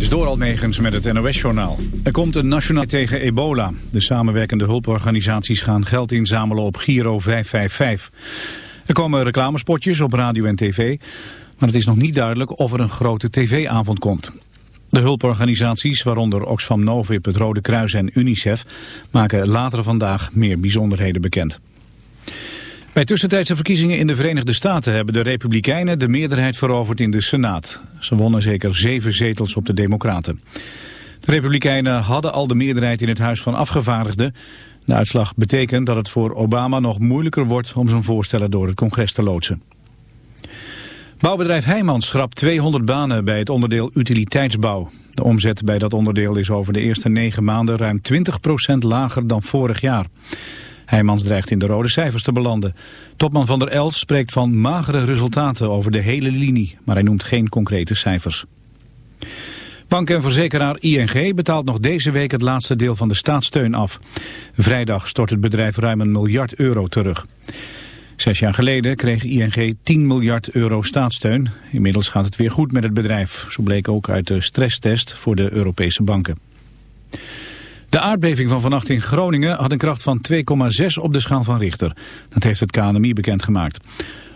Dit is door Almegens met het NOS-journaal. Er komt een nationaal tegen ebola. De samenwerkende hulporganisaties gaan geld inzamelen op Giro 555. Er komen reclamespotjes op radio en tv, maar het is nog niet duidelijk of er een grote tv-avond komt. De hulporganisaties, waaronder Oxfam Novib, het Rode Kruis en UNICEF, maken later vandaag meer bijzonderheden bekend. Bij tussentijdse verkiezingen in de Verenigde Staten hebben de Republikeinen de meerderheid veroverd in de Senaat. Ze wonnen zeker zeven zetels op de Democraten. De Republikeinen hadden al de meerderheid in het Huis van Afgevaardigden. De uitslag betekent dat het voor Obama nog moeilijker wordt om zijn voorstellen door het congres te loodsen. Bouwbedrijf Heijmans schrapt 200 banen bij het onderdeel utiliteitsbouw. De omzet bij dat onderdeel is over de eerste negen maanden ruim 20% lager dan vorig jaar. Heijmans dreigt in de rode cijfers te belanden. Topman van der Els spreekt van magere resultaten over de hele linie, maar hij noemt geen concrete cijfers. Bank en verzekeraar ING betaalt nog deze week het laatste deel van de staatssteun af. Vrijdag stort het bedrijf ruim een miljard euro terug. Zes jaar geleden kreeg ING 10 miljard euro staatssteun. Inmiddels gaat het weer goed met het bedrijf. Zo bleek ook uit de stresstest voor de Europese banken. De aardbeving van vannacht in Groningen had een kracht van 2,6 op de schaal van Richter. Dat heeft het KNMI bekendgemaakt.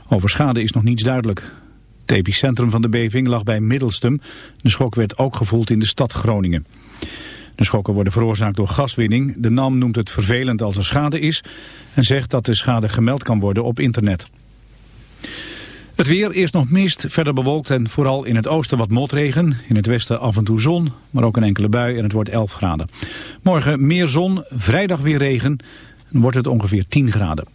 Over schade is nog niets duidelijk. Het epicentrum van de beving lag bij Middelstum. De schok werd ook gevoeld in de stad Groningen. De schokken worden veroorzaakt door gaswinning. De NAM noemt het vervelend als er schade is... en zegt dat de schade gemeld kan worden op internet. Het weer, eerst nog mist, verder bewolkt en vooral in het oosten wat motregen. In het westen af en toe zon, maar ook een enkele bui en het wordt 11 graden. Morgen meer zon, vrijdag weer regen en wordt het ongeveer 10 graden.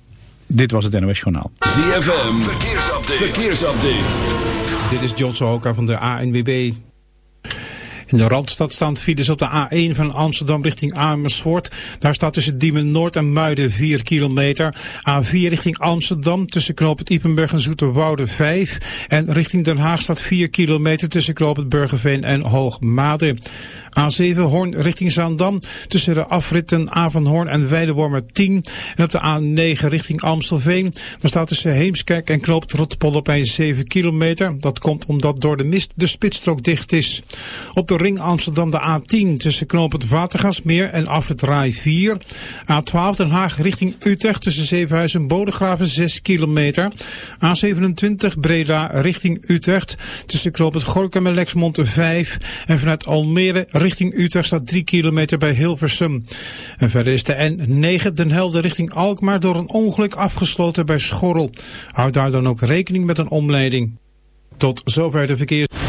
Dit was het NOS Journaal. ZFM, verkeersupdate. verkeersupdate. Dit is John Sohoka van de ANWB. In de Randstad staan files op de A1 van Amsterdam richting Amersfoort. Daar staat tussen Diemen Noord en Muiden 4 kilometer. A4 richting Amsterdam tussen Knoop het Ipenburg en Zoeterwoude 5. En richting Den Haag staat 4 kilometer tussen Knoop het Burgerveen en Hoogmade. A7 Hoorn richting Zaandam tussen de afritten Avanhoorn en Weidewormer 10. En op de A9 richting Amstelveen. Daar staat tussen Heemskerk en Knoop Rotterpolderpijn 7 kilometer. Dat komt omdat door de mist de spitsstrook dicht is. Op de ring Amsterdam de A10 tussen Knoop het Watergasmeer en afrit Rai 4. A12 Den Haag richting Utrecht tussen Zevenhuizen en Bodegraven 6 kilometer. A27 Breda richting Utrecht tussen Knoop het Gorkum en Lexmond 5. En vanuit Almere richting Utrecht staat 3 kilometer bij Hilversum. En verder is de N9 Den Helder richting Alkmaar door een ongeluk afgesloten bij Schorrel. Houd daar dan ook rekening met een omleiding. Tot zover de verkeers.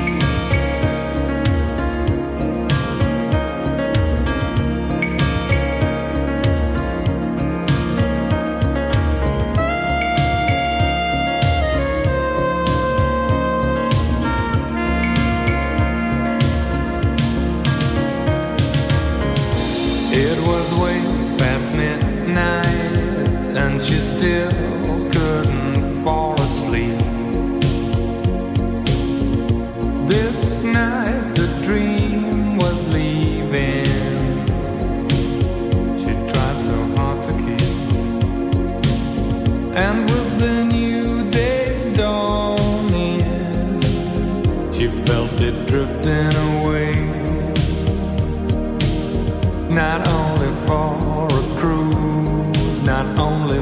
Still couldn't fall asleep. This night the dream was leaving. She tried so hard to keep. And with the new day's dawning, she felt it drifting away. Not only for a cruise, not only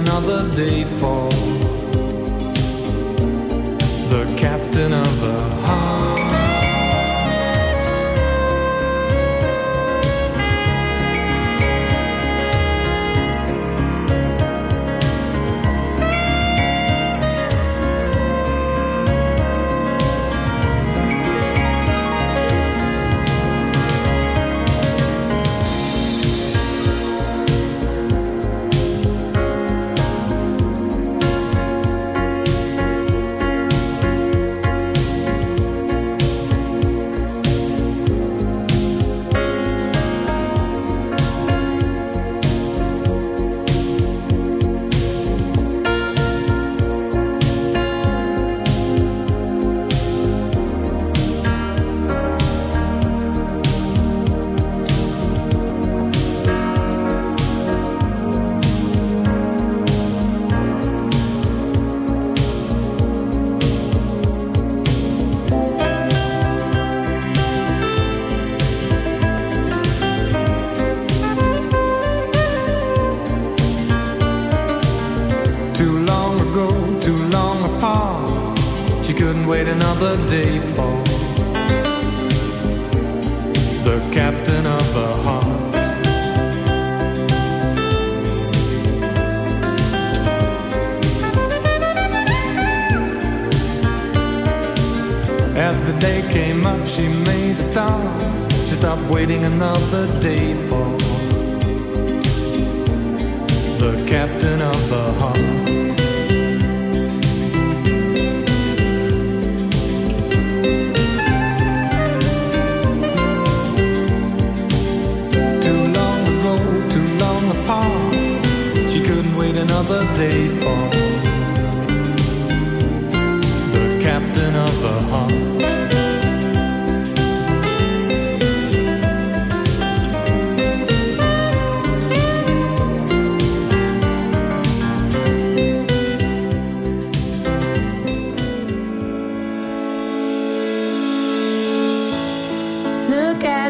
Another day for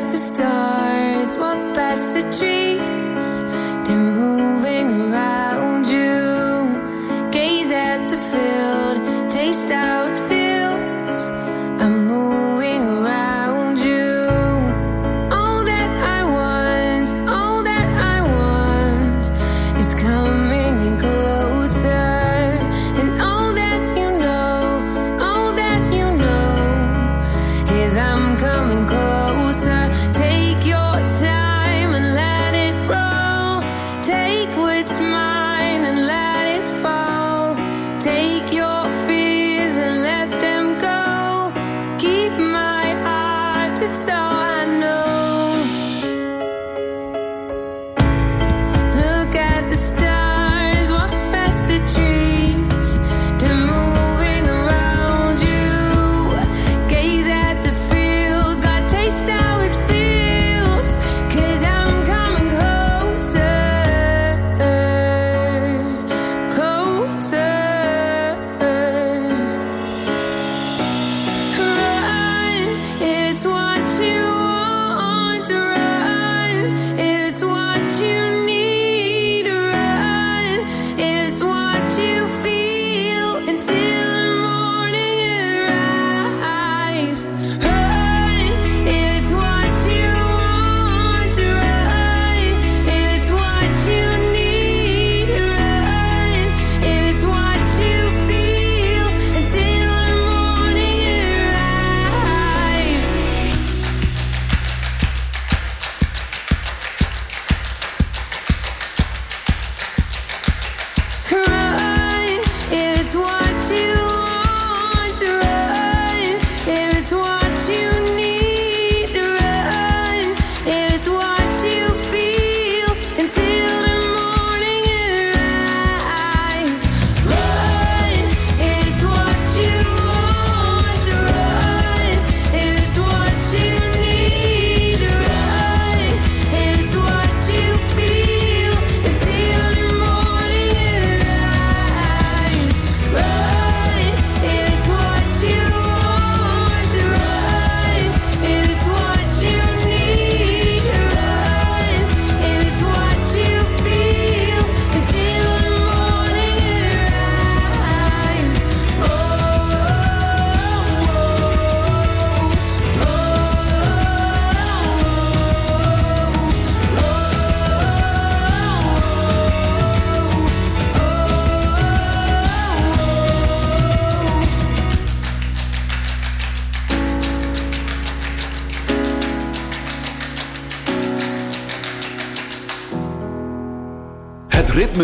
the stars, walk past the trees.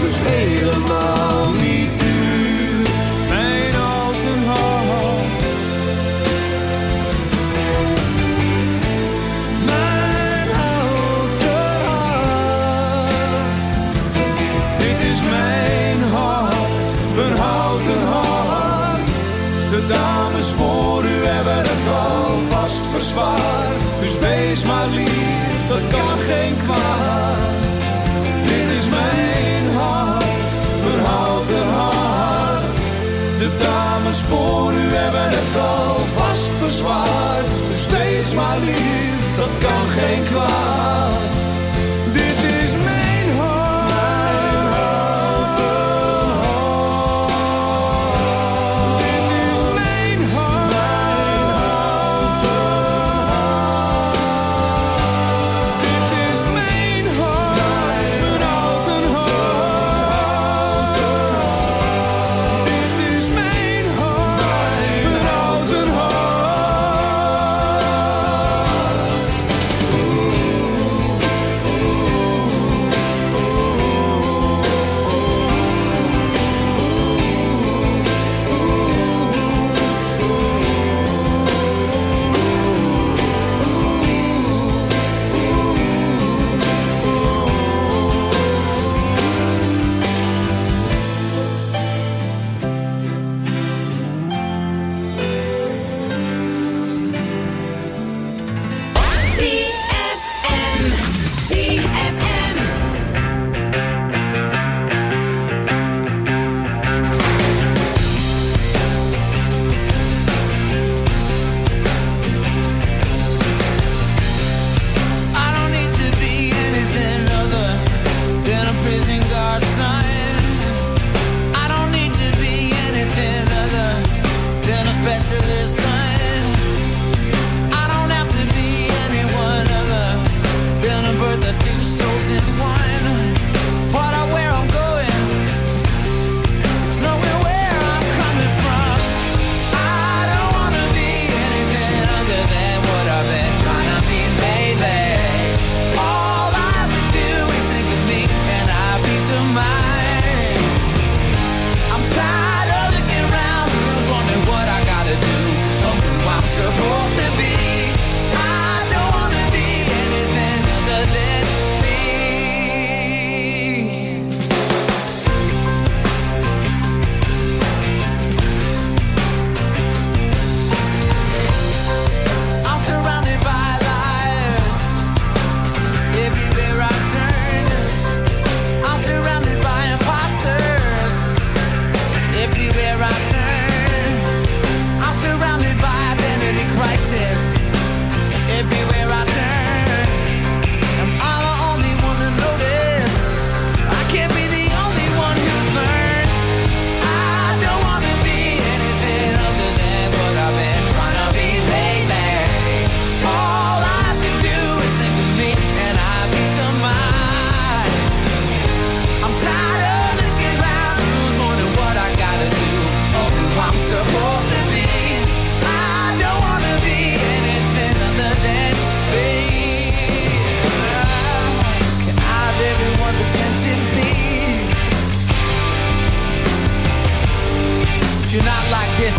dus helemaal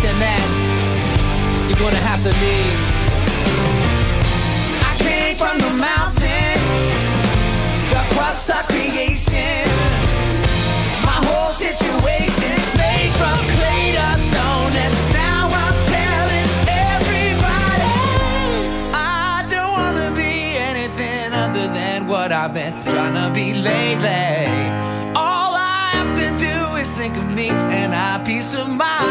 than that, you're gonna have to leave. I came from the mountain, the crust of creation. My whole situation made from clay to stone, and now I'm telling everybody I don't wanna be anything other than what I've been trying to be lately. All I have to do is think of me and I peace of mind.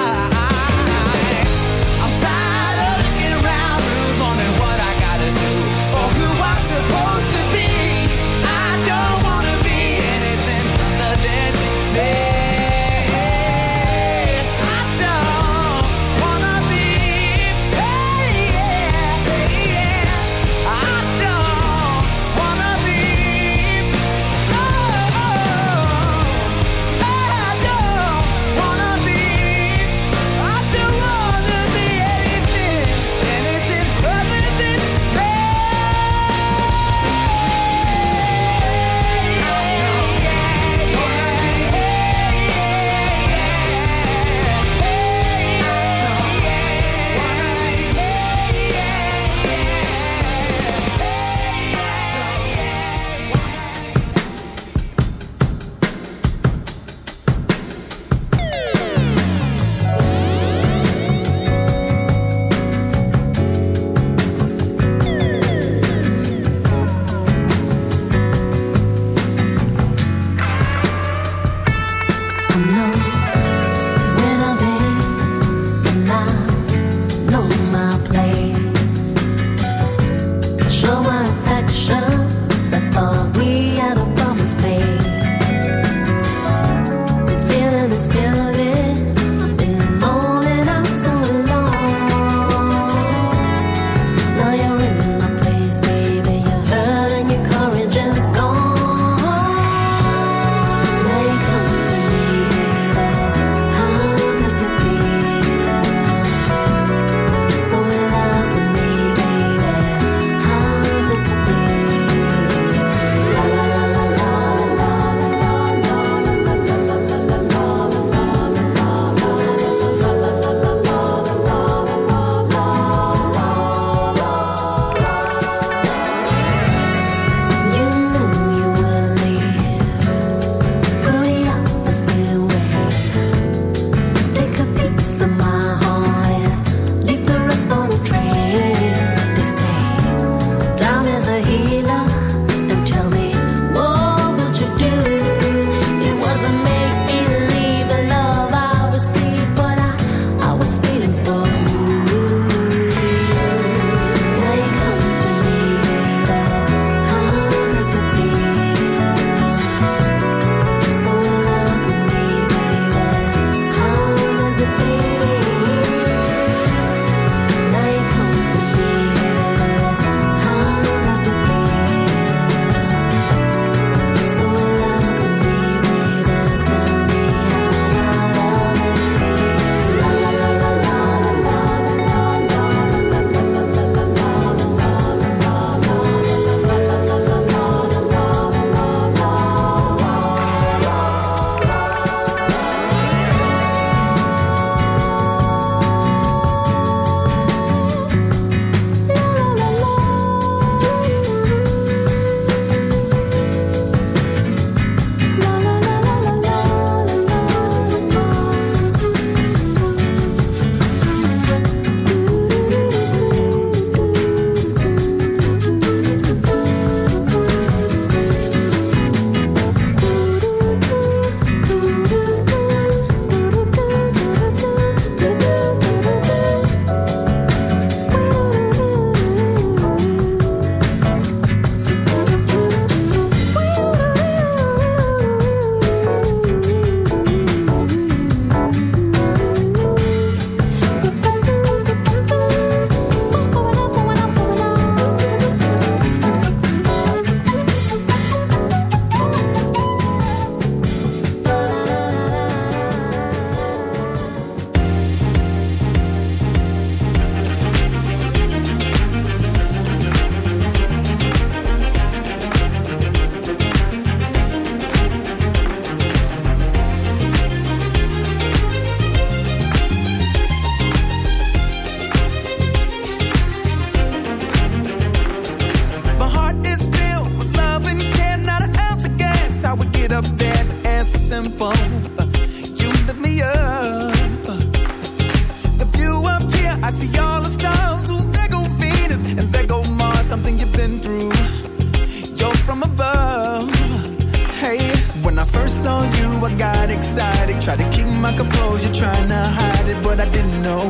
Try to keep my composure, trying to hide it, but I didn't know.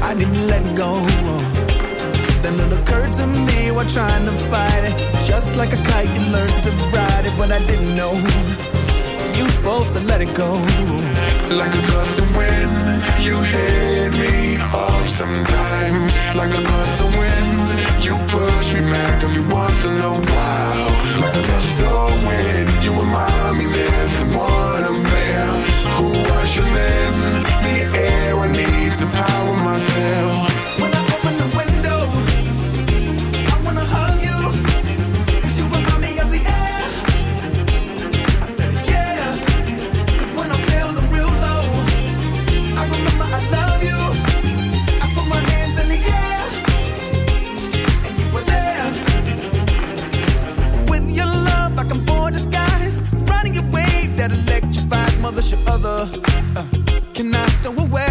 I didn't let go. Then it occurred to me while trying to fight it. Just like a kite, you learn to ride it, but I didn't know. you're supposed to let it go. Like a gust of wind, you hit me off sometimes. Like a gust of wind, you push me back every once in a while. Like a gust of wind, you remind me there's someone I'm who washes in the air I need to power myself. Uh, can I stow away?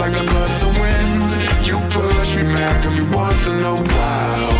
like I'm lost the wind You push me back every once in a while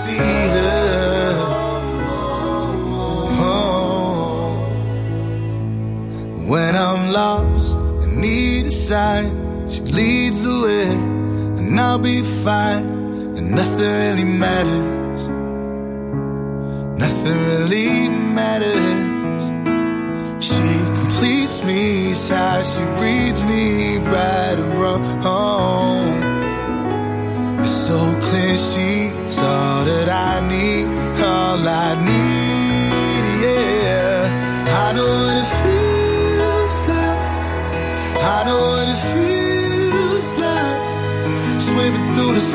sign, she leads the way, and I'll be fine. And nothing really matters. Nothing really matters. She completes me, sighs, she reads me right and wrong. It's so clear she's all that I need, all I need,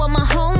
want my home